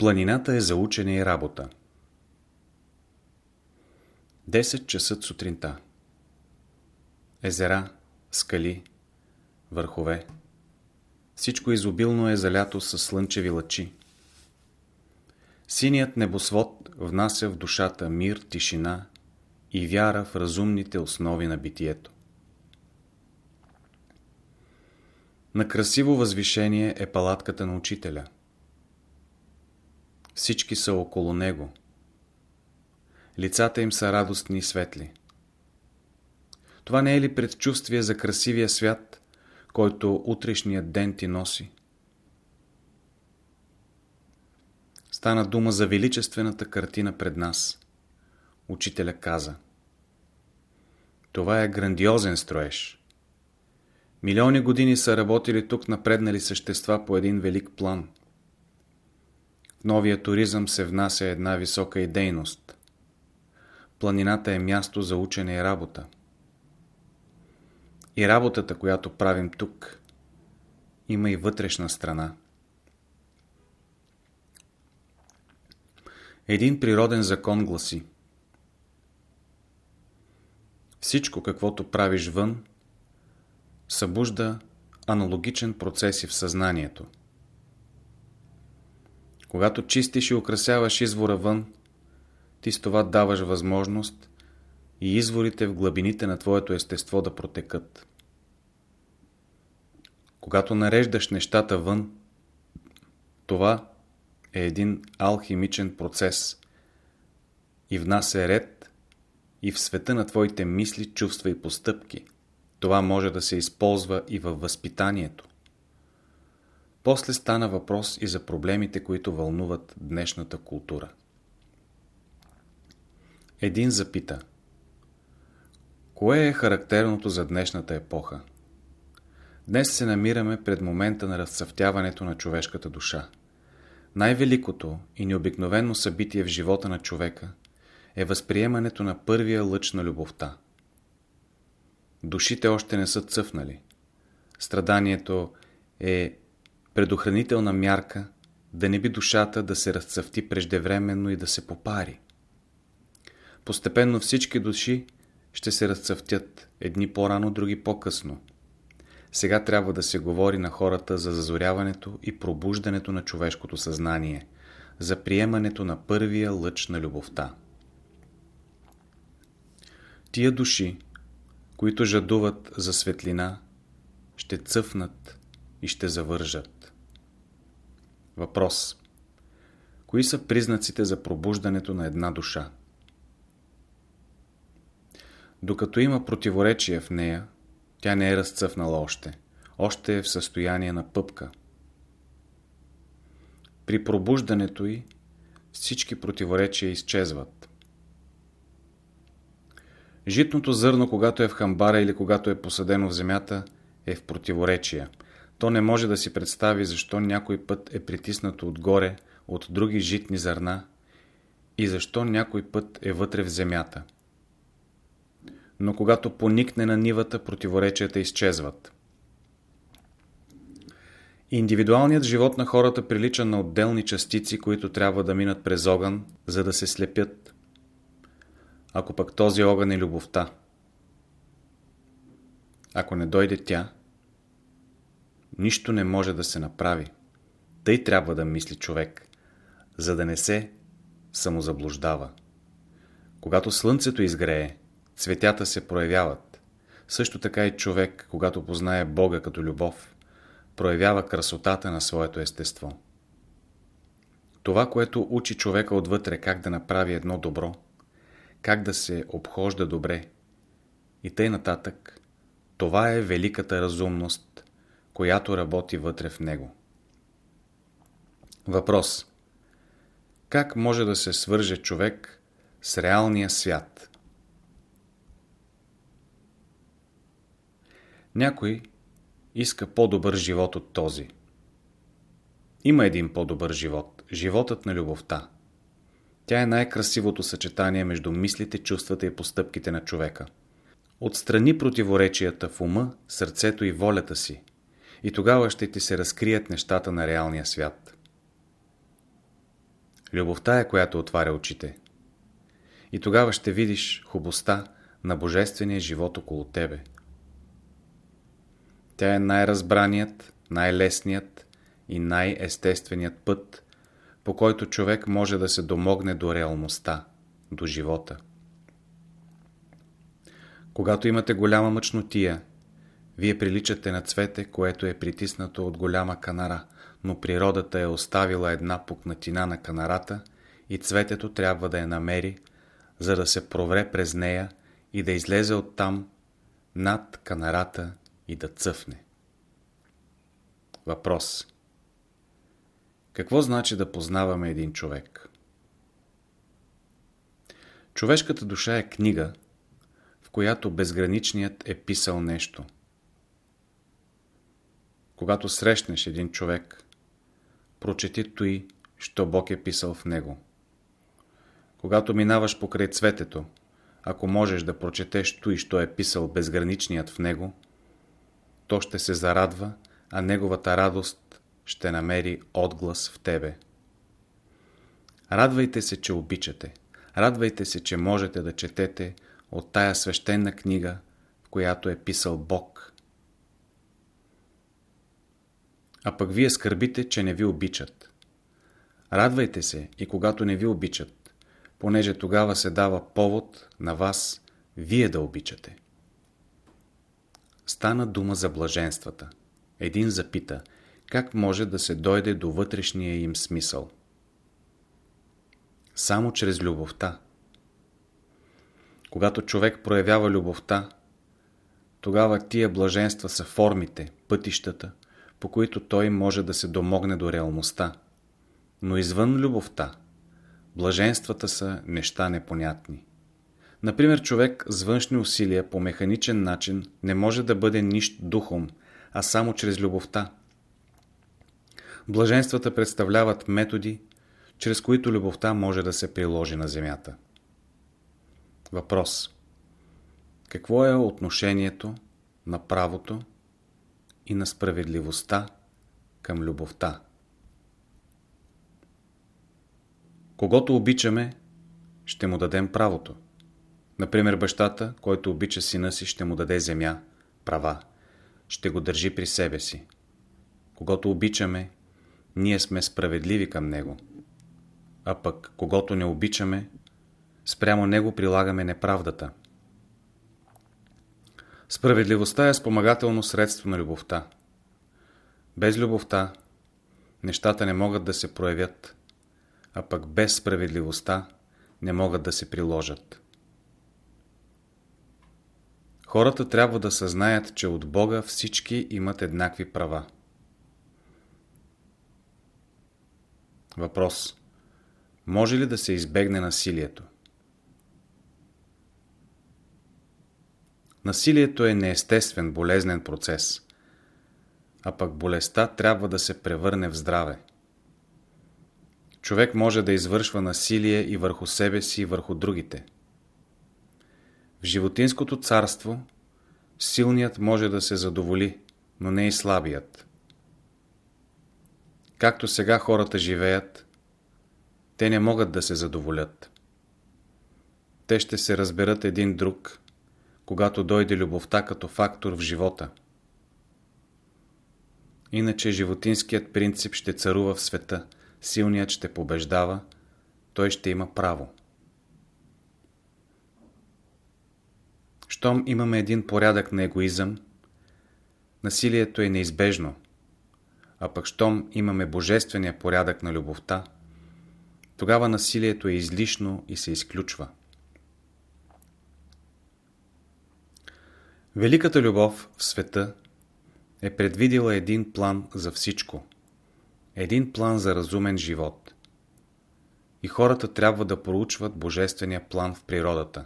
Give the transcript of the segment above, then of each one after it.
Планината е за учене и работа. 10 часа сутринта. Езера, скали, върхове. Всичко изобилно е залято с слънчеви лъчи. Синият небосвод внася в душата мир, тишина и вяра в разумните основи на битието. На красиво възвишение е палатката на учителя. Всички са около него. Лицата им са радостни и светли. Това не е ли предчувствие за красивия свят, който утрешният ден ти носи? Стана дума за величествената картина пред нас. Учителя каза. Това е грандиозен строеж. Милиони години са работили тук напреднали същества по един велик план. В новия туризъм се внася една висока идейност. Планината е място за учене и работа. И работата, която правим тук, има и вътрешна страна. Един природен закон гласи Всичко, каквото правиш вън, събужда аналогичен процес и в съзнанието. Когато чистиш и украсяваш извора вън, ти с това даваш възможност и изворите в глъбините на твоето естество да протекат. Когато нареждаш нещата вън, това е един алхимичен процес и в нас е ред и в света на твоите мисли, чувства и постъпки. Това може да се използва и във възпитанието. После стана въпрос и за проблемите, които вълнуват днешната култура. Един запита Кое е характерното за днешната епоха? Днес се намираме пред момента на разцъфтяването на човешката душа. Най-великото и необикновено събитие в живота на човека е възприемането на първия лъч на любовта. Душите още не са цъфнали. Страданието е предохранителна мярка да не би душата да се разцъфти преждевременно и да се попари. Постепенно всички души ще се разцъфтят, едни по-рано, други по-късно. Сега трябва да се говори на хората за зазоряването и пробуждането на човешкото съзнание, за приемането на първия лъч на любовта. Тия души, които жадуват за светлина, ще цъфнат и ще завържат. Въпрос. Кои са признаците за пробуждането на една душа? Докато има противоречие в нея, тя не е разцъфнала още. Още е в състояние на пъпка. При пробуждането й всички противоречия изчезват. Житното зърно, когато е в хамбара или когато е посадено в земята, е в противоречия. То не може да си представи защо някой път е притиснато отгоре от други житни зърна и защо някой път е вътре в земята но когато поникне на нивата, противоречията изчезват. Индивидуалният живот на хората прилича на отделни частици, които трябва да минат през огън, за да се слепят. Ако пък този огън е любовта. Ако не дойде тя, нищо не може да се направи. Тъй трябва да мисли човек, за да не се самозаблуждава. Когато слънцето изгрее, цветята се проявяват. Също така и човек, когато познае Бога като любов, проявява красотата на своето естество. Това, което учи човека отвътре как да направи едно добро, как да се обхожда добре и тъй нататък, това е великата разумност, която работи вътре в него. Въпрос Как може да се свърже човек с реалния свят? Някой иска по-добър живот от този. Има един по-добър живот. Животът на любовта. Тя е най-красивото съчетание между мислите, чувствата и постъпките на човека. Отстрани противоречията в ума, сърцето и волята си. И тогава ще ти се разкрият нещата на реалния свят. Любовта е, която отваря очите. И тогава ще видиш хубостта на божествения живот около тебе. Тя е най-разбраният, най-лесният и най-естественият път, по който човек може да се домогне до реалността, до живота. Когато имате голяма мъчнотия, вие приличате на цвете, което е притиснато от голяма канара, но природата е оставила една пукнатина на канарата и цветето трябва да я намери, за да се провре през нея и да излезе оттам над канарата и да цъфне. Въпрос Какво значи да познаваме един човек? Човешката душа е книга, в която безграничният е писал нещо. Когато срещнеш един човек, прочети той, що Бог е писал в него. Когато минаваш покрай цветето, ако можеш да прочетеш той, що е писал безграничният в него, то ще се зарадва, а неговата радост ще намери отглас в тебе. Радвайте се, че обичате. Радвайте се, че можете да четете от тая свещена книга, в която е писал Бог. А пък вие скърбите, че не ви обичат. Радвайте се и когато не ви обичат, понеже тогава се дава повод на вас вие да обичате. Стана дума за блаженствата. Един запита, как може да се дойде до вътрешния им смисъл. Само чрез любовта. Когато човек проявява любовта, тогава тия блаженства са формите, пътищата, по които той може да се домогне до реалността. Но извън любовта, блаженствата са неща непонятни. Например, човек с външни усилия по механичен начин не може да бъде нищо духом, а само чрез любовта. Блаженствата представляват методи, чрез които любовта може да се приложи на земята. Въпрос. Какво е отношението на правото и на справедливостта към любовта? Когато обичаме, ще му дадем правото. Например, бащата, който обича сина си, ще му даде земя, права. Ще го държи при себе си. Когато обичаме, ние сме справедливи към него. А пък, когато не обичаме, спрямо него прилагаме неправдата. Справедливостта е спомагателно средство на любовта. Без любовта нещата не могат да се проявят, а пък без справедливостта не могат да се приложат. Хората трябва да съзнаят, че от Бога всички имат еднакви права. Въпрос. Може ли да се избегне насилието? Насилието е неестествен, болезнен процес. А пък болестта трябва да се превърне в здраве. Човек може да извършва насилие и върху себе си, и върху другите. В животинското царство силният може да се задоволи, но не и слабият. Както сега хората живеят, те не могат да се задоволят. Те ще се разберат един друг когато дойде любовта като фактор в живота. Иначе животинският принцип ще царува в света, силният ще побеждава, той ще има право. Щом имаме един порядък на егоизъм, насилието е неизбежно, а пък щом имаме божествения порядък на любовта, тогава насилието е излишно и се изключва. Великата любов в света е предвидила един план за всичко. Един план за разумен живот. И хората трябва да проучват божествения план в природата.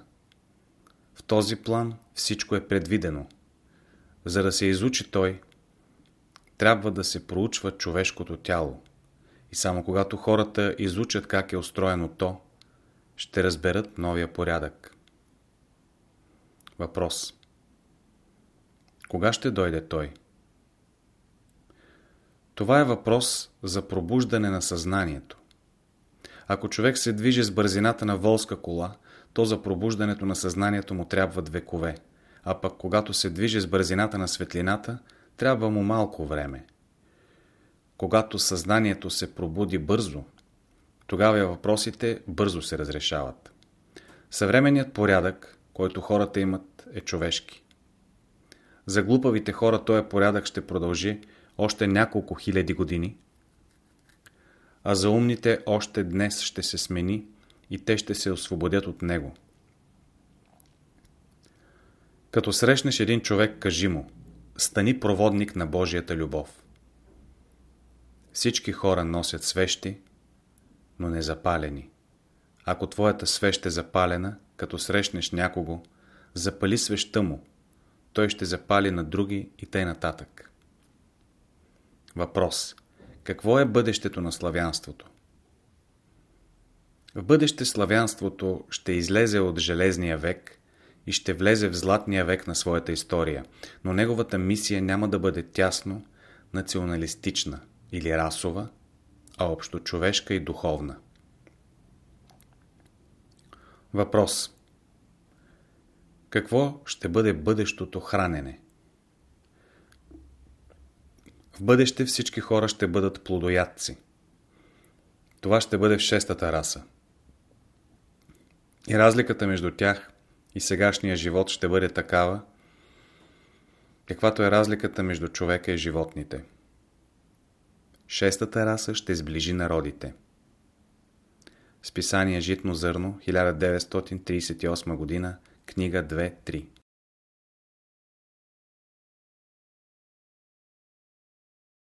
В този план всичко е предвидено. За да се изучи той, трябва да се проучва човешкото тяло. И само когато хората изучат как е устроено то, ще разберат новия порядък. Въпрос кога ще дойде той? Това е въпрос за пробуждане на съзнанието. Ако човек се движи с бързината на волска кола, то за пробуждането на съзнанието му трябват векове, а пък когато се движи с бързината на светлината, трябва му малко време. Когато съзнанието се пробуди бързо, тогава въпросите бързо се разрешават. Съвременният порядък, който хората имат, е човешки. За глупавите хора този порядък ще продължи още няколко хиляди години, а за умните още днес ще се смени и те ще се освободят от него. Като срещнеш един човек, кажи му, стани проводник на Божията любов. Всички хора носят свещи, но не запалени. Ако твоята свещ е запалена, като срещнеш някого, запали свещта му. Той ще запали на други и тъй нататък. Въпрос. Какво е бъдещето на славянството? В бъдеще славянството ще излезе от железния век и ще влезе в златния век на своята история, но неговата мисия няма да бъде тясно националистична или расова, а общо човешка и духовна. Въпрос Какво ще бъде бъдещото хранене? В бъдеще всички хора ще бъдат плодоядци. Това ще бъде в шестата раса. И разликата между тях и сегашния живот ще бъде такава, каквато е разликата между човека и животните. Шестата раса ще сближи народите. Списание Житно зърно, 1938 година, книга 2-3